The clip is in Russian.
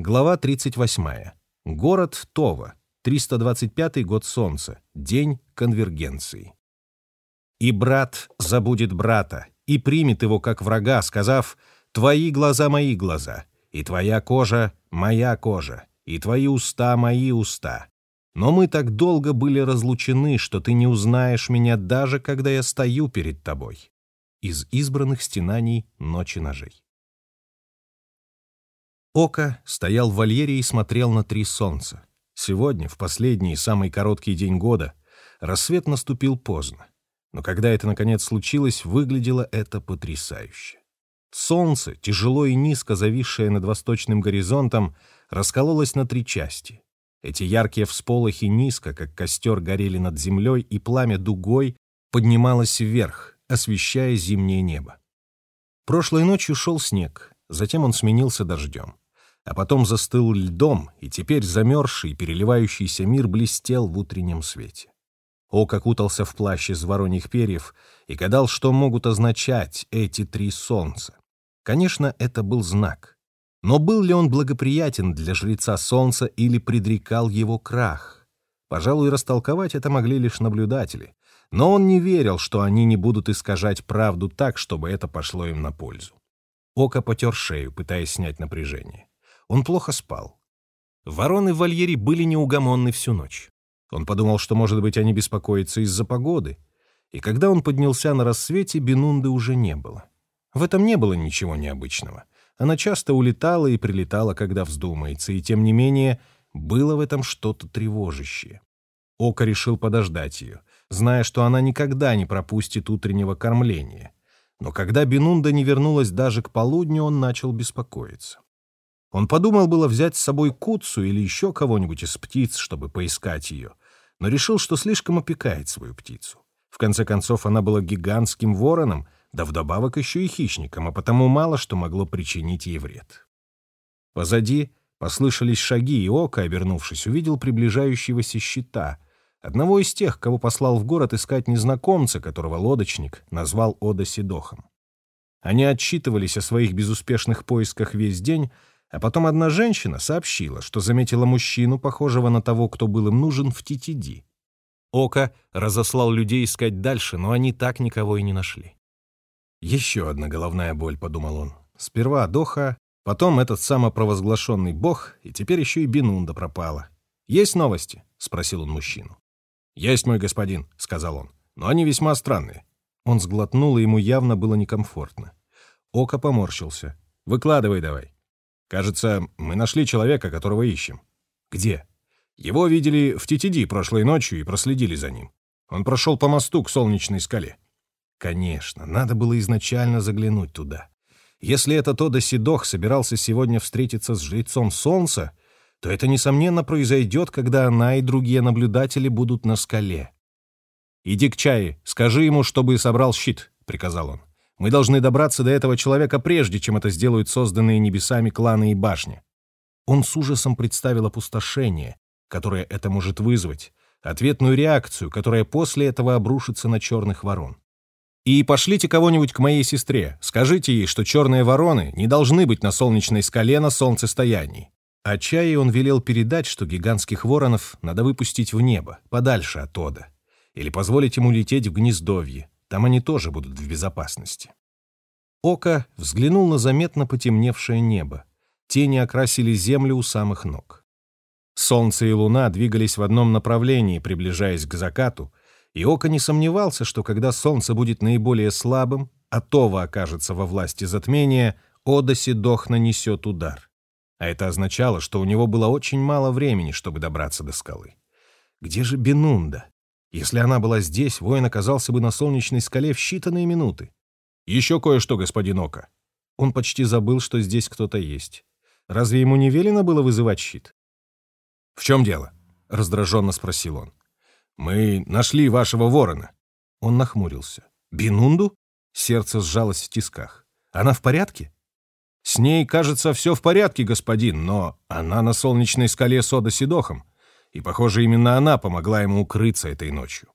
Глава 38. Город Това. 325 год Солнца. День конвергенции. «И брат забудет брата, и примет его как врага, сказав, «Твои глаза — мои глаза, и твоя кожа — моя кожа, и твои уста — мои уста. Но мы так долго были разлучены, что ты не узнаешь меня даже, когда я стою перед тобой». Из избранных стенаний «Ночи ножей». Ока стоял в вольере и смотрел на три солнца. Сегодня, в последний и самый короткий день года, рассвет наступил поздно. Но когда это, наконец, случилось, выглядело это потрясающе. Солнце, тяжело и низко зависшее над восточным горизонтом, раскололось на три части. Эти яркие всполохи низко, как костер, горели над землей, и пламя дугой поднималось вверх, освещая зимнее небо. Прошлой ночью шел снег, затем он сменился дождем а потом застыл льдом, и теперь замерзший, переливающийся мир блестел в утреннем свете. Ок окутался в плащ из вороньих перьев и гадал, что могут означать эти три солнца. Конечно, это был знак. Но был ли он благоприятен для жреца солнца или предрекал его крах? Пожалуй, растолковать это могли лишь наблюдатели. Но он не верил, что они не будут искажать правду так, чтобы это пошло им на пользу. Око потер шею, пытаясь снять напряжение. Он плохо спал. Вороны в вольере были неугомонны всю ночь. Он подумал, что, может быть, они беспокоятся из-за погоды. И когда он поднялся на рассвете, Бенунды уже не было. В этом не было ничего необычного. Она часто улетала и прилетала, когда вздумается, и, тем не менее, было в этом что-то тревожащее. Ока решил подождать ее, зная, что она никогда не пропустит утреннего кормления. Но когда Бенунда не вернулась даже к полудню, он начал беспокоиться. Он подумал было взять с собой куцу или еще кого-нибудь из птиц, чтобы поискать ее, но решил, что слишком опекает свою птицу. В конце концов, она была гигантским вороном, да вдобавок еще и хищником, а потому мало что могло причинить ей вред. Позади послышались шаги, и Ока, обернувшись, увидел приближающегося щита, одного из тех, кого послал в город искать незнакомца, которого лодочник назвал Ода Сидохом. Они отчитывались о своих безуспешных поисках весь день, а потом одна женщина сообщила, что заметила мужчину, похожего на того, кто был им нужен в Титиди. Ока разослал людей искать дальше, но они так никого и не нашли. «Еще одна головная боль», — подумал он. «Сперва Доха, потом этот самопровозглашенный бог, и теперь еще и Бинунда пропала. Есть новости?» — спросил он мужчину. «Есть, мой господин», — сказал он, — «но они весьма странные». Он сглотнул, и ему явно было некомфортно. Ока поморщился. «Выкладывай давай». Кажется, мы нашли человека, которого ищем. Где? Его видели в Титиди прошлой ночью и проследили за ним. Он прошел по мосту к солнечной скале. Конечно, надо было изначально заглянуть туда. Если этот Ода Сидох собирался сегодня встретиться с жрецом солнца, то это, несомненно, произойдет, когда она и другие наблюдатели будут на скале. «Иди к чае, скажи ему, чтобы собрал щит», — приказал он. Мы должны добраться до этого человека прежде, чем это сделают созданные небесами кланы и башни. Он с ужасом представил опустошение, которое это может вызвать, ответную реакцию, которая после этого обрушится на черных ворон. И пошлите кого-нибудь к моей сестре, скажите ей, что черные вороны не должны быть на солнечной скале на солнцестоянии. А Чаи он велел передать, что гигантских воронов надо выпустить в небо, подальше от Ода, или позволить ему лететь в гнездовье, там они тоже будут в безопасности. Ока взглянул на заметно потемневшее небо. Тени окрасили землю у самых ног. Солнце и луна двигались в одном направлении, приближаясь к закату, и Ока не сомневался, что когда солнце будет наиболее слабым, а Това окажется во власти затмения, Одоси Дох нанесет удар. А это означало, что у него было очень мало времени, чтобы добраться до скалы. Где же Бенунда? Если она была здесь, воин оказался бы на солнечной скале в считанные минуты. Еще кое-что, господин Ока. Он почти забыл, что здесь кто-то есть. Разве ему не велено было вызывать щит? «В чем дело?» — раздраженно спросил он. «Мы нашли вашего ворона». Он нахмурился. «Бинунду?» Сердце сжалось в тисках. «Она в порядке?» «С ней, кажется, все в порядке, господин, но она на солнечной скале Сода Сидохом и, похоже, именно она помогла ему укрыться этой ночью.